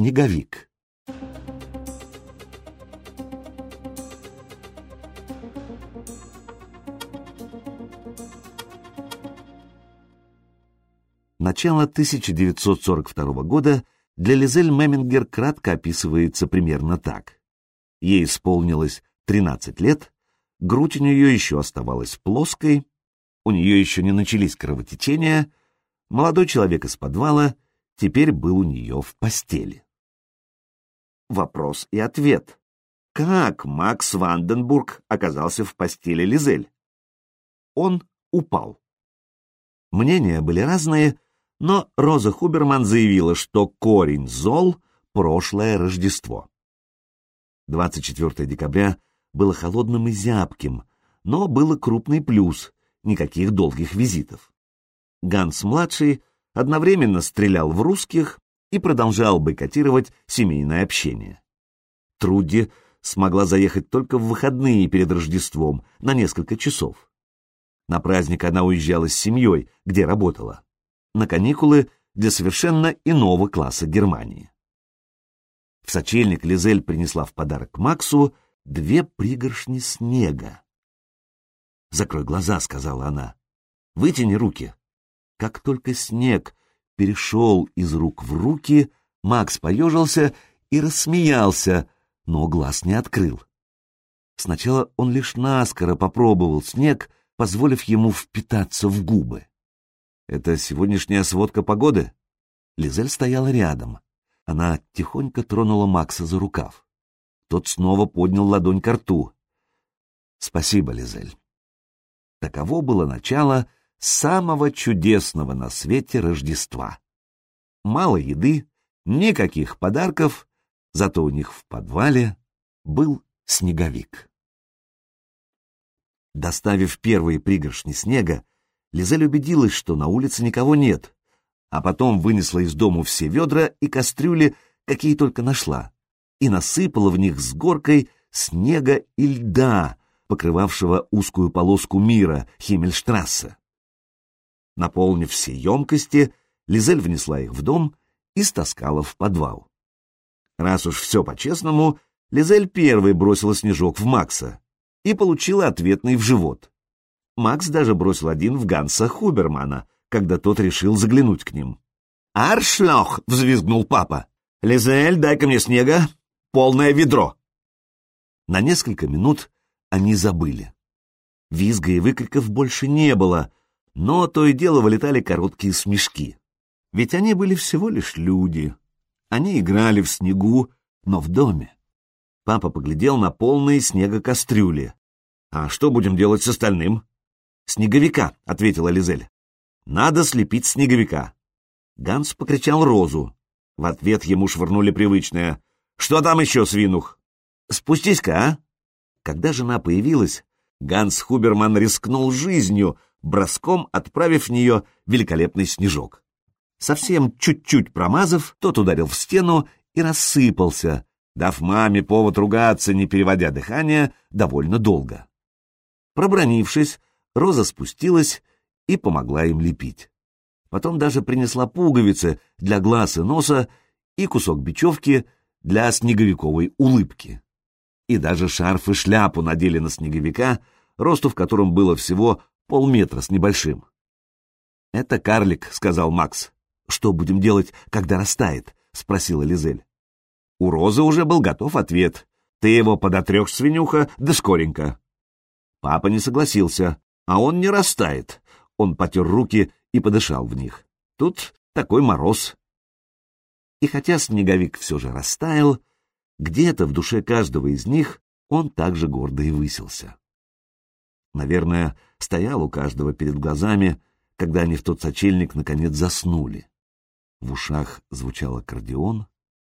снеговик. Начало 1942 года для Лизель Мемингер кратко описывается примерно так. Ей исполнилось 13 лет, грудь у нее еще оставалась плоской, у нее еще не начались кровотечения, молодой человек из подвала теперь был у нее в постели. Вопрос и ответ. Как Макс Ванденбург оказался в постели Лизель? Он упал. Мнения были разные, но Роза Хуберман заявила, что корень зол — прошлое Рождество. 24 декабря было холодным и зябким, но было крупный плюс — никаких долгих визитов. Ганс-младший одновременно стрелял в русских и продолжал бойкотировать семейное общение. Труди смогла заехать только в выходные перед Рождеством на несколько часов. На праздник она уезжала с семьей, где работала на каникулы для совершенно иного класса Германии. В сочельник Лизель принесла в подарок Максу две пригоршни снега. «Закрой глаза», — сказала она. «Вытяни руки». Как только снег перешел из рук в руки, Макс поежился и рассмеялся, но глаз не открыл. Сначала он лишь наскоро попробовал снег, позволив ему впитаться в губы. Это сегодняшняя сводка погоды? Лизель стояла рядом. Она тихонько тронула Макса за рукав. Тот снова поднял ладонь к рту. Спасибо, Лизель. Таково было начало самого чудесного на свете Рождества. Мало еды, никаких подарков, зато у них в подвале был снеговик. Доставив первые пригоршни снега, Лизель убедилась, что на улице никого нет, а потом вынесла из дому все ведра и кастрюли, какие только нашла, и насыпала в них с горкой снега и льда, покрывавшего узкую полоску мира Химмельштрассе. Наполнив все емкости, Лизель внесла их в дом и стаскала в подвал. Раз уж все по-честному, Лизель первой бросила снежок в Макса и получила ответный в живот. Макс даже бросил один в Ганса Хубермана, когда тот решил заглянуть к ним. «Аршлох!» — взвизгнул папа. «Лизель, дай-ка мне снега! Полное ведро!» На несколько минут они забыли. Визга и выкриков больше не было, но то и дело вылетали короткие смешки. Ведь они были всего лишь люди. Они играли в снегу, но в доме. Папа поглядел на полные снега кастрюли. «А что будем делать с остальным?» «Снеговика», — ответила Лизель. «Надо слепить снеговика». Ганс покричал Розу. В ответ ему швырнули привычное. «Что там еще, свинух?» «Спустись-ка, а?» Когда жена появилась, Ганс Хуберман рискнул жизнью, броском отправив в нее великолепный снежок. Совсем чуть-чуть промазав, тот ударил в стену и рассыпался, дав маме повод ругаться, не переводя дыхание, довольно долго. Пробронившись, Роза спустилась и помогла им лепить. Потом даже принесла пуговицы для глаз и носа и кусок бечевки для снеговиковой улыбки. И даже шарф и шляпу надели на снеговика, росту в котором было всего полметра с небольшим. «Это карлик», — сказал Макс. «Что будем делать, когда растает?» — спросила Лизель. У Розы уже был готов ответ. «Ты его подотрешь, свинюха, да скоренько». Папа не согласился а он не растает. Он потер руки и подышал в них. Тут такой мороз. И хотя снеговик все же растаял, где-то в душе каждого из них он также гордо и высился. Наверное, стоял у каждого перед глазами, когда они в тот сочельник наконец заснули. В ушах звучал аккордеон,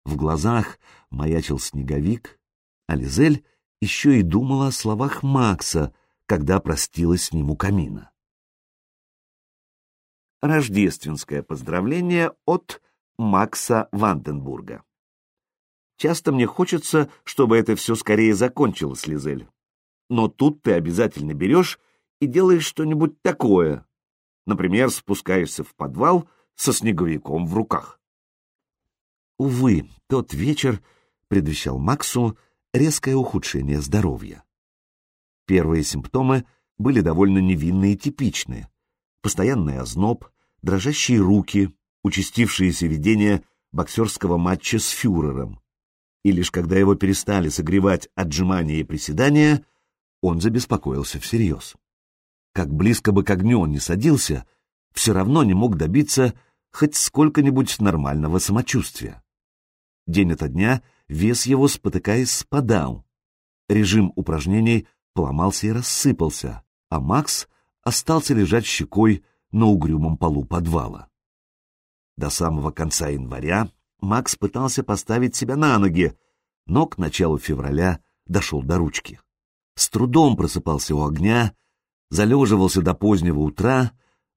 в глазах маячил снеговик, а Лизель еще и думала о словах Макса, когда простилась с ним у камина. Рождественское поздравление от Макса Ванденбурга. Часто мне хочется, чтобы это все скорее закончилось, Лизель. Но тут ты обязательно берешь и делаешь что-нибудь такое. Например, спускаешься в подвал со снеговиком в руках. Увы, тот вечер предвещал Максу резкое ухудшение здоровья. Первые симптомы были довольно невинные и типичные. Постоянный озноб, дрожащие руки, участившиеся видения боксерского матча с фюрером. И лишь когда его перестали согревать отжимания и приседания, он забеспокоился всерьез. Как близко бы к огню он не садился, все равно не мог добиться хоть сколько-нибудь нормального самочувствия. День ото дня вес его, спотыкаясь, спадал. Режим упражнений поломался и рассыпался, а Макс остался лежать щекой на угрюмом полу подвала. До самого конца января Макс пытался поставить себя на ноги, но к началу февраля дошел до ручки. С трудом просыпался у огня, залеживался до позднего утра,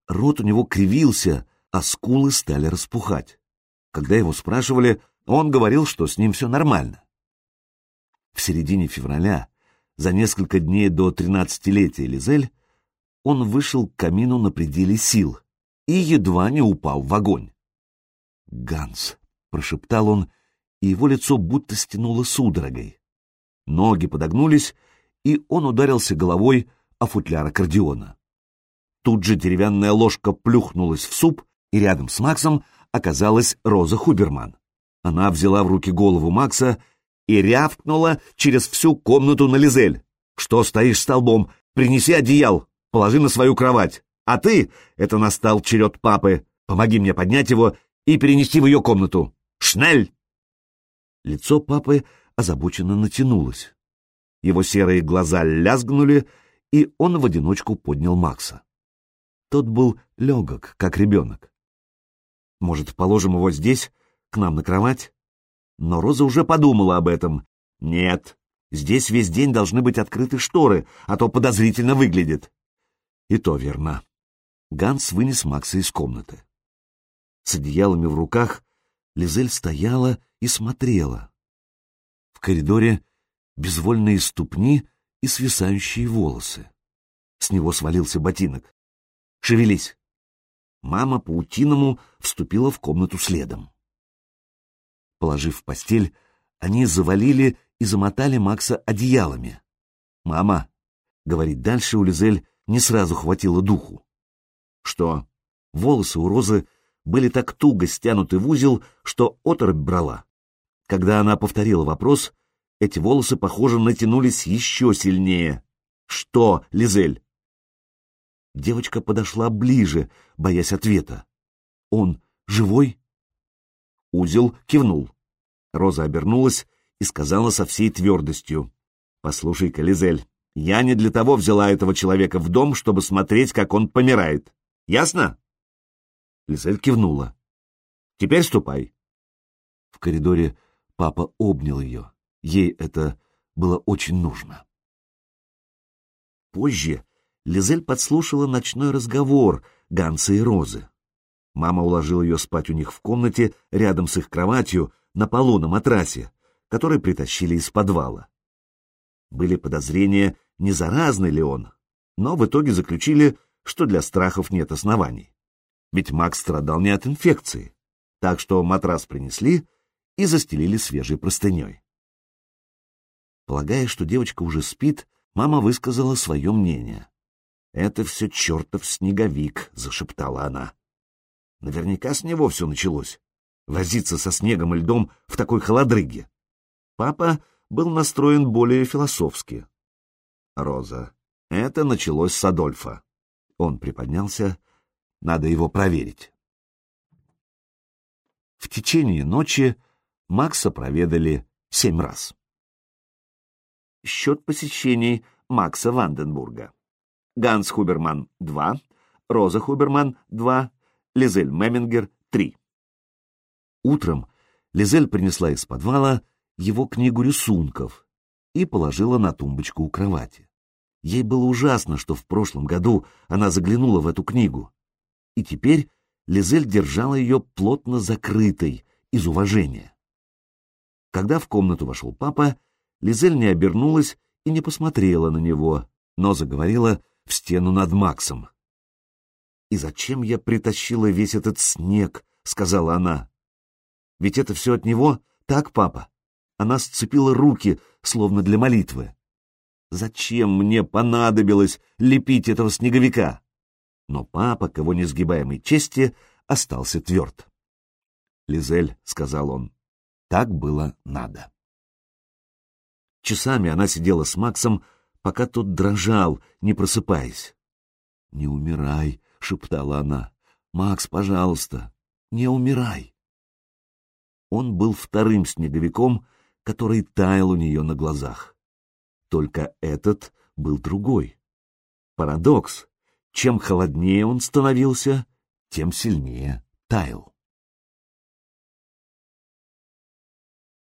рот у него кривился, а скулы стали распухать. Когда его спрашивали, он говорил, что с ним все нормально. В середине февраля за несколько дней до тринадцатилетия Лизель он вышел к камину на пределе сил и едва не упал в огонь. «Ганс», — прошептал он, и его лицо будто стянуло судорогой. Ноги подогнулись, и он ударился головой о футляр аккордеона. Тут же деревянная ложка плюхнулась в суп, и рядом с Максом оказалась Роза Хуберман. Она взяла в руки голову Макса и рявкнула через всю комнату на Лизель. «Что стоишь столбом? Принеси одеял, положи на свою кровать. А ты, это настал черед папы, помоги мне поднять его и перенести в ее комнату. Шнель!» Лицо папы озабоченно натянулось. Его серые глаза лязгнули, и он в одиночку поднял Макса. Тот был легок, как ребенок. «Может, положим его здесь, к нам на кровать?» Но Роза уже подумала об этом. Нет, здесь весь день должны быть открыты шторы, а то подозрительно выглядит. И то верно. Ганс вынес Макса из комнаты. С одеялами в руках Лизель стояла и смотрела. В коридоре безвольные ступни и свисающие волосы. С него свалился ботинок. «Шевелись!» Мама паутиному вступила в комнату следом. Положив в постель, они завалили и замотали Макса одеялами. «Мама!» — говорить дальше у Лизель не сразу хватило духу. «Что?» Волосы у Розы были так туго стянуты в узел, что оторопь брала. Когда она повторила вопрос, эти волосы, похоже, натянулись еще сильнее. «Что, Лизель?» Девочка подошла ближе, боясь ответа. «Он живой?» Узел кивнул. Роза обернулась и сказала со всей твердостью. «Послушай-ка, Лизель, я не для того взяла этого человека в дом, чтобы смотреть, как он помирает. Ясно?» Лизель кивнула. «Теперь ступай». В коридоре папа обнял ее. Ей это было очень нужно. Позже Лизель подслушала ночной разговор Ганса и Розы. Мама уложила ее спать у них в комнате рядом с их кроватью на полу на матрасе, который притащили из подвала. Были подозрения, не заразный ли он, но в итоге заключили, что для страхов нет оснований. Ведь Макс страдал не от инфекции, так что матрас принесли и застелили свежей простыней. Полагая, что девочка уже спит, мама высказала свое мнение. «Это все чертов снеговик», — зашептала она. Наверняка с него все началось. Возиться со снегом и льдом в такой холодрыге. Папа был настроен более философски. Роза. Это началось с Адольфа. Он приподнялся. Надо его проверить. В течение ночи Макса проведали семь раз. Счет посещений Макса Ванденбурга. Ганс Хуберман — два, Роза Хуберман — два, Лизель Мемингер — три. Утром Лизель принесла из подвала его книгу рисунков и положила на тумбочку у кровати. Ей было ужасно, что в прошлом году она заглянула в эту книгу. И теперь Лизель держала ее плотно закрытой, из уважения. Когда в комнату вошел папа, Лизель не обернулась и не посмотрела на него, но заговорила в стену над Максом. «И зачем я притащила весь этот снег?» — сказала она. Ведь это все от него, так, папа? Она сцепила руки, словно для молитвы. Зачем мне понадобилось лепить этого снеговика? Но папа, к его несгибаемой чести, остался тверд. «Лизель», — сказал он, — «так было надо». Часами она сидела с Максом, пока тот дрожал, не просыпаясь. «Не умирай», — шептала она. «Макс, пожалуйста, не умирай». Он был вторым снеговиком, который таял у нее на глазах. Только этот был другой. Парадокс. Чем холоднее он становился, тем сильнее таял.